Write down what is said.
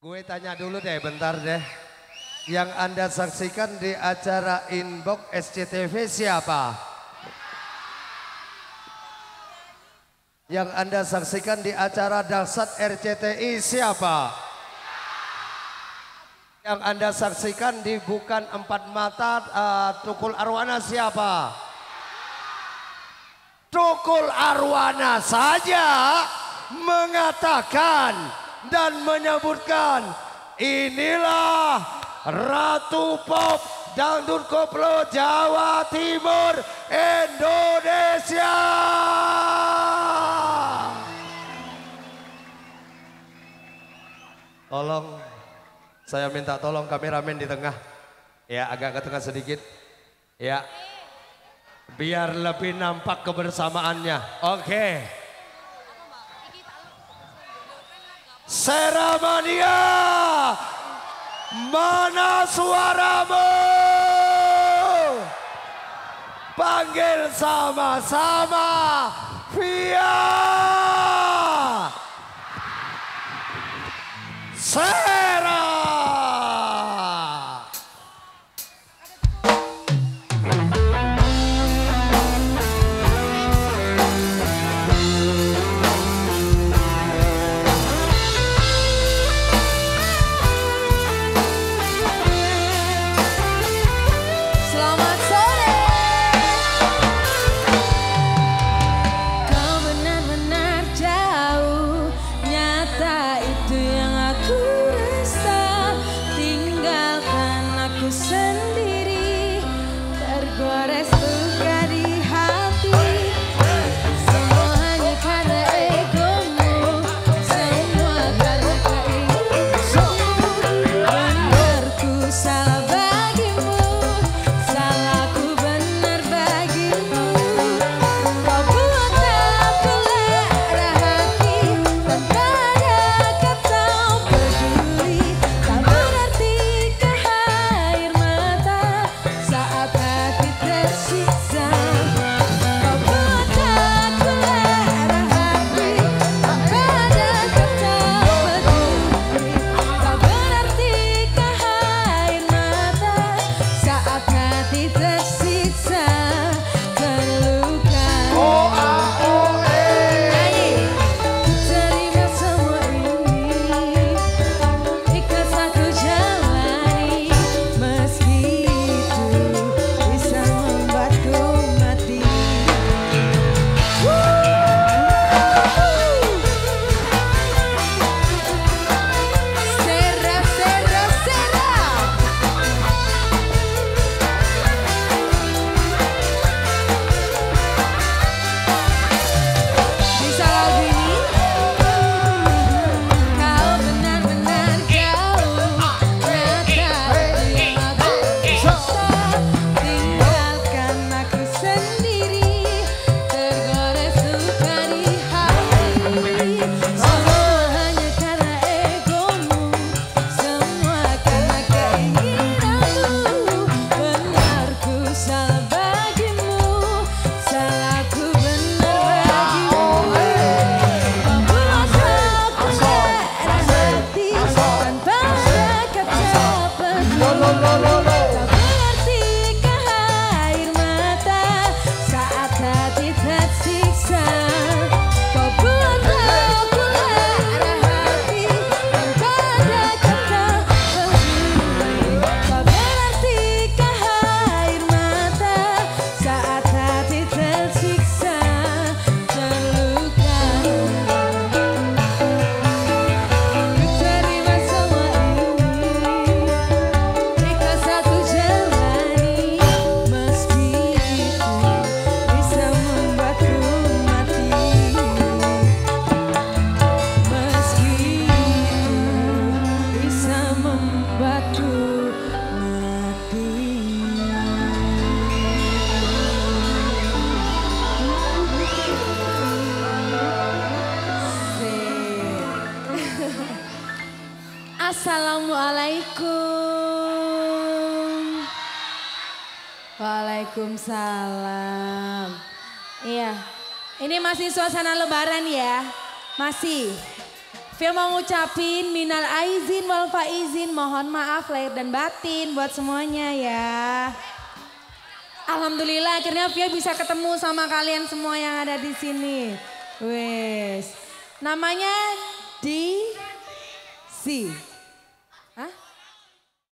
Gue tanya dulu deh bentar deh. Yang Anda saksikan di acara Inbox SCTV siapa? Yang Anda saksikan di acara Dasat RCTI siapa? Yang Anda saksikan di Bukan Empat Mata uh, Tukul Arwana siapa? Tukul Arwana saja mengatakan dan menyebutkan inilah Ratu Pop Dangdut Koplo Jawa Timur Indonesia. Tolong saya minta tolong kameramen di tengah. Ya agak ke tengah sedikit. Ya biar lebih nampak kebersamaannya. Oke. Okay. Seramania Mana suaramu Panggil sama-sama Via Sera Thank. lo, lo, lo. Assalamualaikum. Waalaikumsalam. Iya. Ini masih suasana lebaran ya. Masih. Fil mau ngucapin minal aizin wal faizin. Mohon maaf lahir dan batin buat semuanya ya. Alhamdulillah akhirnya Fia bisa ketemu sama kalian semua yang ada di sini. Wes. Namanya di si.